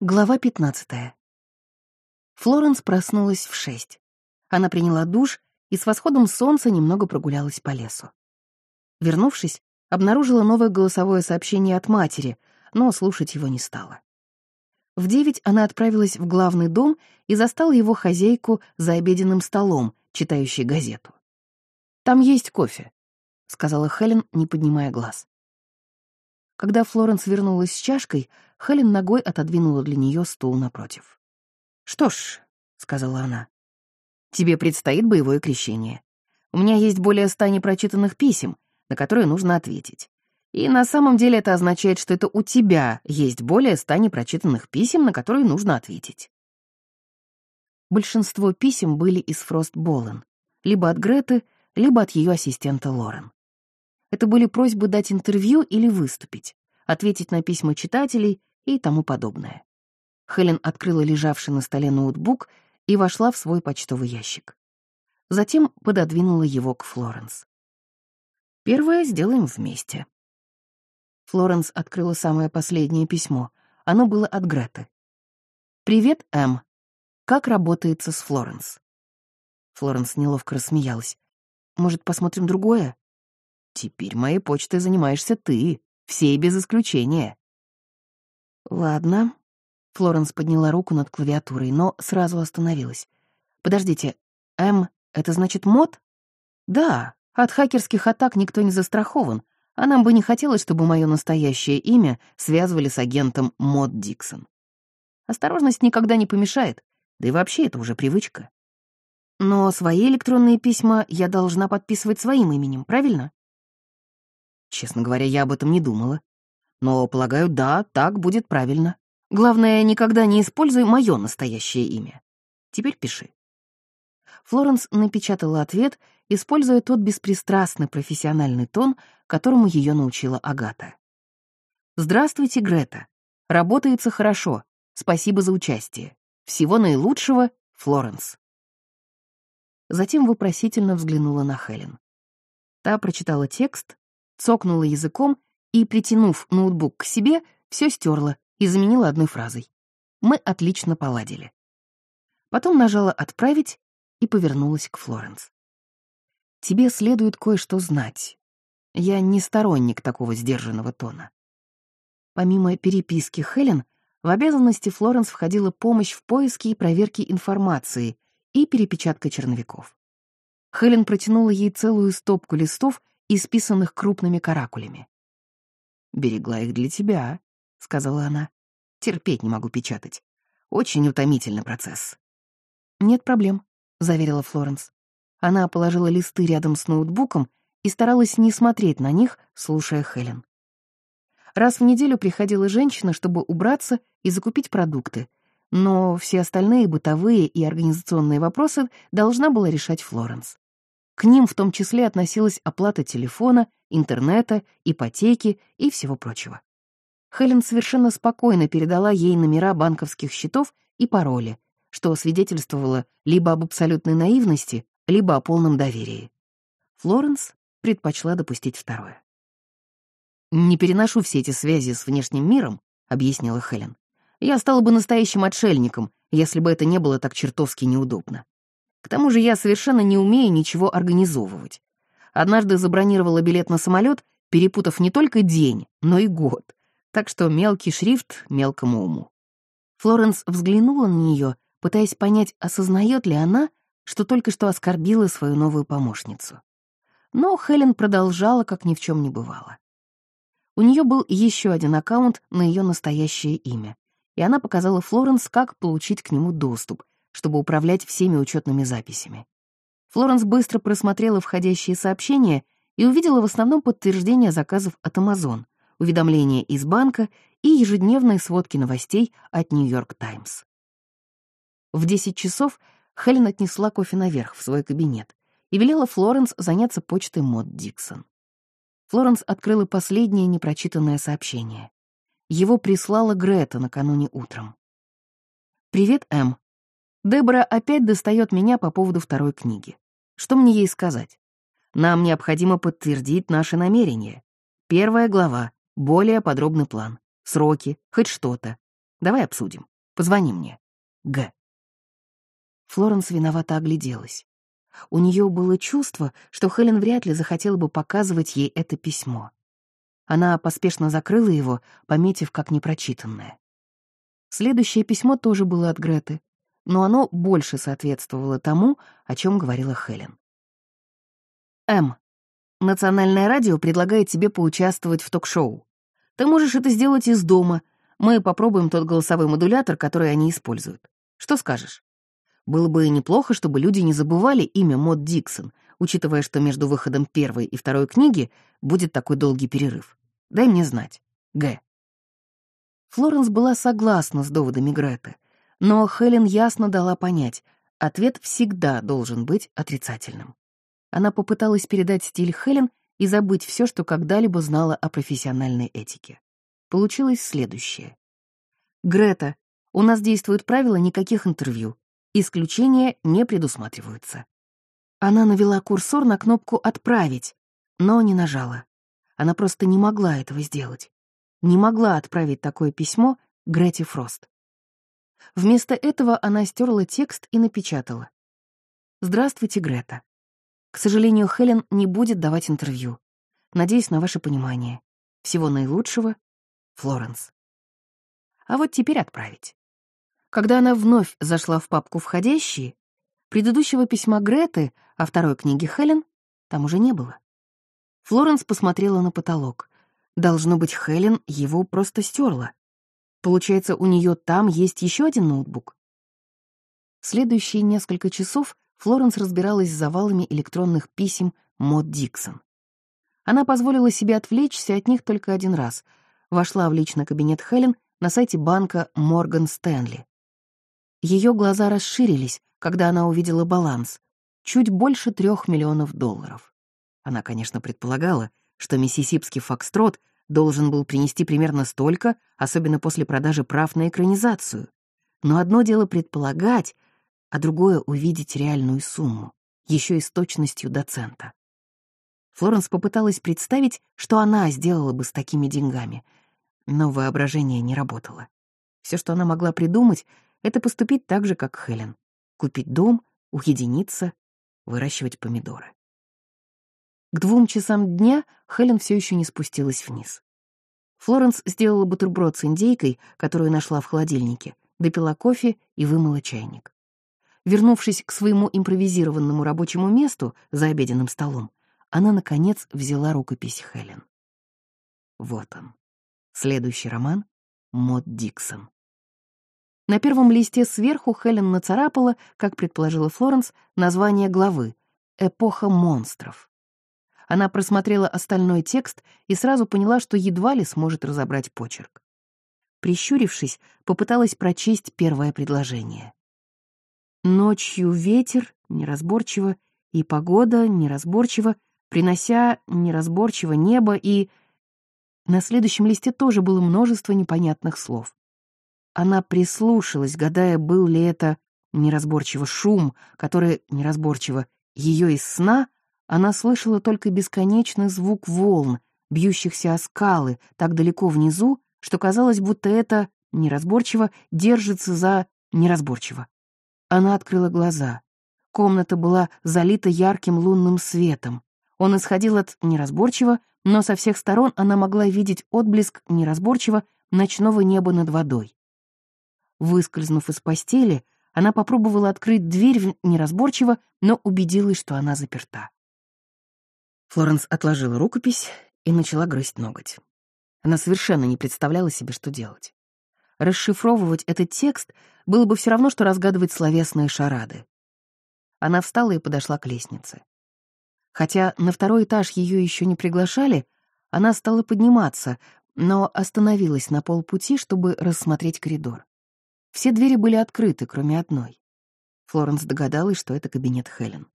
Глава 15. Флоренс проснулась в шесть. Она приняла душ и с восходом солнца немного прогулялась по лесу. Вернувшись, обнаружила новое голосовое сообщение от матери, но слушать его не стала. В девять она отправилась в главный дом и застала его хозяйку за обеденным столом, читающей газету. «Там есть кофе», — сказала Хелен, не поднимая глаз. Когда Флоренс вернулась с чашкой, Хелен ногой отодвинула для нее стул напротив. «Что ж», — сказала она, — «тебе предстоит боевое крещение. У меня есть более ста непрочитанных писем, на которые нужно ответить. И на самом деле это означает, что это у тебя есть более ста непрочитанных писем, на которые нужно ответить». Большинство писем были из Фрост Боллен, либо от Греты, либо от ее ассистента Лорен. Это были просьбы дать интервью или выступить, ответить на письма читателей и тому подобное. Хелен открыла лежавший на столе ноутбук и вошла в свой почтовый ящик. Затем пододвинула его к Флоренс. «Первое сделаем вместе». Флоренс открыла самое последнее письмо. Оно было от Греты. «Привет, Эм. Как работается с Флоренс?» Флоренс неловко рассмеялась. «Может, посмотрим другое?» Теперь моей почтой занимаешься ты, все без исключения. Ладно. Флоренс подняла руку над клавиатурой, но сразу остановилась. Подождите, М — это значит мод? Да, от хакерских атак никто не застрахован, а нам бы не хотелось, чтобы мое настоящее имя связывали с агентом Мод Диксон. Осторожность никогда не помешает, да и вообще это уже привычка. Но свои электронные письма я должна подписывать своим именем, правильно? Честно говоря, я об этом не думала. Но, полагаю, да, так будет правильно. Главное, никогда не используй мое настоящее имя. Теперь пиши. Флоренс напечатала ответ, используя тот беспристрастный профессиональный тон, которому ее научила Агата. «Здравствуйте, Грета. Работается хорошо. Спасибо за участие. Всего наилучшего, Флоренс». Затем вопросительно взглянула на Хелен. Та прочитала текст, цокнула языком и, притянув ноутбук к себе, все стерла и заменила одной фразой. Мы отлично поладили. Потом нажала «Отправить» и повернулась к Флоренс. «Тебе следует кое-что знать. Я не сторонник такого сдержанного тона». Помимо переписки Хелен, в обязанности Флоренс входила помощь в поиске и проверке информации и перепечатка черновиков. Хелен протянула ей целую стопку листов исписанных крупными каракулями. «Берегла их для тебя», — сказала она. «Терпеть не могу печатать. Очень утомительный процесс». «Нет проблем», — заверила Флоренс. Она положила листы рядом с ноутбуком и старалась не смотреть на них, слушая Хелен. Раз в неделю приходила женщина, чтобы убраться и закупить продукты, но все остальные бытовые и организационные вопросы должна была решать Флоренс. К ним в том числе относилась оплата телефона, интернета, ипотеки и всего прочего. Хелен совершенно спокойно передала ей номера банковских счетов и пароли, что свидетельствовало либо об абсолютной наивности, либо о полном доверии. Флоренс предпочла допустить второе. «Не переношу все эти связи с внешним миром», — объяснила Хелен. «Я стала бы настоящим отшельником, если бы это не было так чертовски неудобно. К тому же я совершенно не умею ничего организовывать. Однажды забронировала билет на самолет, перепутав не только день, но и год. Так что мелкий шрифт мелкому уму. Флоренс взглянула на нее, пытаясь понять, осознает ли она, что только что оскорбила свою новую помощницу. Но Хелен продолжала, как ни в чем не бывало. У нее был еще один аккаунт на ее настоящее имя, и она показала Флоренс, как получить к нему доступ, чтобы управлять всеми учетными записями. Флоренс быстро просмотрела входящие сообщения и увидела в основном подтверждение заказов от Amazon, уведомления из банка и ежедневные сводки новостей от Нью-Йорк Таймс. В 10 часов Хелен отнесла кофе наверх в свой кабинет и велела Флоренс заняться почтой Мод Диксон. Флоренс открыла последнее непрочитанное сообщение. Его прислала Грета накануне утром. «Привет, Эм. Дебора опять достает меня по поводу второй книги. Что мне ей сказать? Нам необходимо подтвердить наши намерения. Первая глава, более подробный план, сроки, хоть что-то. Давай обсудим. Позвони мне. Г. Флоренс виновато огляделась. У нее было чувство, что Хелен вряд ли захотела бы показывать ей это письмо. Она поспешно закрыла его, пометив как непрочитанное. Следующее письмо тоже было от Греты, но оно больше соответствовало тому, о чем говорила Хелен. М. Национальное радио предлагает тебе поучаствовать в ток-шоу. Ты можешь это сделать из дома. Мы попробуем тот голосовой модулятор, который они используют. Что скажешь? Было бы неплохо, чтобы люди не забывали имя Мод Диксон, учитывая, что между выходом первой и второй книги будет такой долгий перерыв. Дай мне знать. Г. Флоренс была согласна с доводами Греты, но Хелен ясно дала понять, ответ всегда должен быть отрицательным. Она попыталась передать стиль Хелен и забыть все, что когда-либо знала о профессиональной этике. Получилось следующее. «Грета, у нас действуют правила никаких интервью. Исключения не предусматриваются». Она навела курсор на кнопку «Отправить», но не нажала. Она просто не могла этого сделать. Не могла отправить такое письмо Грете Фрост. Вместо этого она стерла текст и напечатала. «Здравствуйте, Грета. К сожалению, Хелен не будет давать интервью. Надеюсь на ваше понимание. Всего наилучшего, Флоренс». А вот теперь отправить. Когда она вновь зашла в папку «Входящие», предыдущего письма Греты о второй книге Хелен там уже не было. Флоренс посмотрела на потолок. Должно быть, Хелен его просто стерла. Получается, у нее там есть еще один ноутбук. Следующие несколько часов Флоренс разбиралась с завалами электронных писем Мод Диксон. Она позволила себе отвлечься от них только один раз. Вошла в личный кабинет Хелен на сайте банка Морган Стэнли. Ее глаза расширились, когда она увидела баланс — чуть больше трех миллионов долларов. Она, конечно, предполагала, что миссисипский фокстрот должен был принести примерно столько, особенно после продажи прав на экранизацию. Но одно дело предполагать, а другое — увидеть реальную сумму, еще и с точностью до цента. Флоренс попыталась представить, что она сделала бы с такими деньгами, но воображение не работало. Все, что она могла придумать, это поступить так же, как Хелен. Купить дом, уединиться, выращивать помидоры. К двум часам дня Хелен все еще не спустилась вниз. Флоренс сделала бутерброд с индейкой, которую нашла в холодильнике, допила кофе и вымыла чайник. Вернувшись к своему импровизированному рабочему месту за обеденным столом, она, наконец, взяла рукопись Хелен. Вот он. Следующий роман — Мод Диксон. На первом листе сверху Хелен нацарапала, как предположила Флоренс, название главы «Эпоха монстров». Она просмотрела остальной текст и сразу поняла, что едва ли сможет разобрать почерк. Прищурившись, попыталась прочесть первое предложение. Ночью ветер, неразборчиво, и погода, неразборчиво, принося неразборчиво небо и... На следующем листе тоже было множество непонятных слов. Она прислушалась, гадая, был ли это неразборчиво шум, который, неразборчиво, ее из сна, она слышала только бесконечный звук волн, бьющихся о скалы так далеко внизу, что казалось, будто это, неразборчиво, держится за неразборчиво. Она открыла глаза. Комната была залита ярким лунным светом. Он исходил от неразборчиво, но со всех сторон она могла видеть отблеск неразборчиво ночного неба над водой. Выскользнув из постели, она попробовала открыть дверь неразборчиво, но убедилась, что она заперта. Флоренс отложила рукопись и начала грызть ноготь. Она совершенно не представляла себе, что делать. Расшифровывать этот текст было бы все равно, что разгадывать словесные шарады. Она встала и подошла к лестнице. Хотя на второй этаж ее еще не приглашали, она стала подниматься, но остановилась на полпути, чтобы рассмотреть коридор. Все двери были открыты, кроме одной. Флоренс догадалась, что это кабинет Хелен.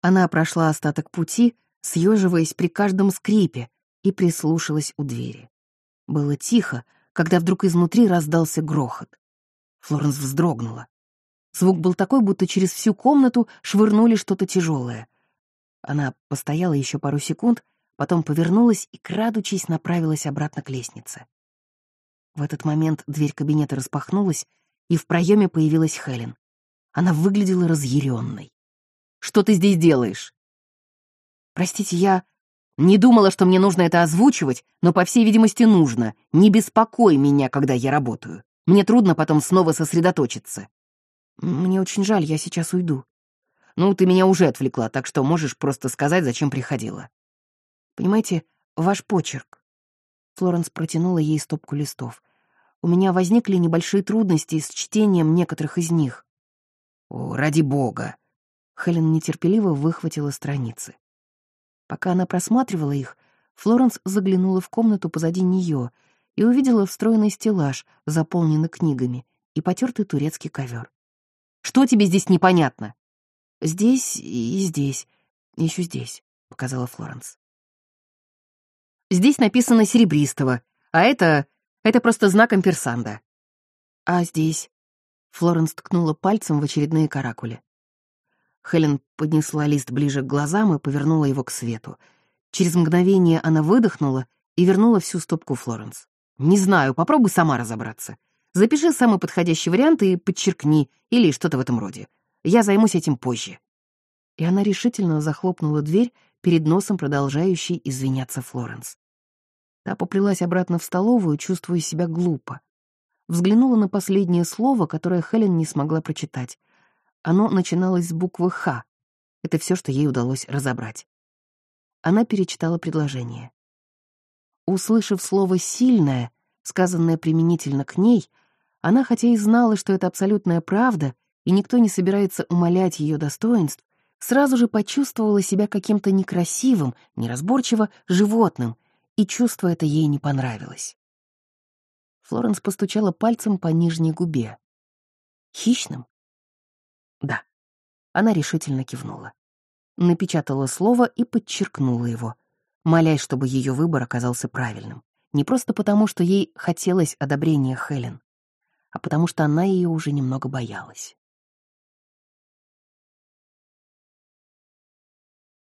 Она прошла остаток пути, съеживаясь при каждом скрипе, и прислушалась у двери. Было тихо, когда вдруг изнутри раздался грохот. Флоренс вздрогнула. Звук был такой, будто через всю комнату швырнули что-то тяжелое. Она постояла еще пару секунд, потом повернулась и, крадучись, направилась обратно к лестнице. В этот момент дверь кабинета распахнулась, и в проеме появилась Хелен. Она выглядела разъяренной. «Что ты здесь делаешь?» «Простите, я не думала, что мне нужно это озвучивать, но, по всей видимости, нужно. Не беспокой меня, когда я работаю. Мне трудно потом снова сосредоточиться». «Мне очень жаль, я сейчас уйду». «Ну, ты меня уже отвлекла, так что можешь просто сказать, зачем приходила». «Понимаете, ваш почерк». Флоренс протянула ей стопку листов. «У меня возникли небольшие трудности с чтением некоторых из них». «О, ради бога!» Хелен нетерпеливо выхватила страницы. Пока она просматривала их, Флоренс заглянула в комнату позади нее и увидела встроенный стеллаж, заполненный книгами, и потертый турецкий ковер. «Что тебе здесь непонятно?» «Здесь и здесь, еще здесь», — показала Флоренс. «Здесь написано серебристого, а это... это просто знак амперсанда». «А здесь?» — Флоренс ткнула пальцем в очередные каракули. Хелен поднесла лист ближе к глазам и повернула его к свету. Через мгновение она выдохнула и вернула всю стопку Флоренс. «Не знаю, попробуй сама разобраться. Запиши самый подходящий вариант и подчеркни, или что-то в этом роде. Я займусь этим позже». И она решительно захлопнула дверь перед носом продолжающей извиняться Флоренс. Та поплелась обратно в столовую, чувствуя себя глупо. Взглянула на последнее слово, которое Хелен не смогла прочитать. Оно начиналось с буквы «Х». Это все, что ей удалось разобрать. Она перечитала предложение. Услышав слово «сильное», сказанное применительно к ней, она, хотя и знала, что это абсолютная правда, и никто не собирается умолять ее достоинств, сразу же почувствовала себя каким-то некрасивым, неразборчиво животным, и чувство это ей не понравилось. Флоренс постучала пальцем по нижней губе. Хищным? Да. Она решительно кивнула. Напечатала слово и подчеркнула его, молясь, чтобы ее выбор оказался правильным. Не просто потому, что ей хотелось одобрения Хелен, а потому что она ее уже немного боялась.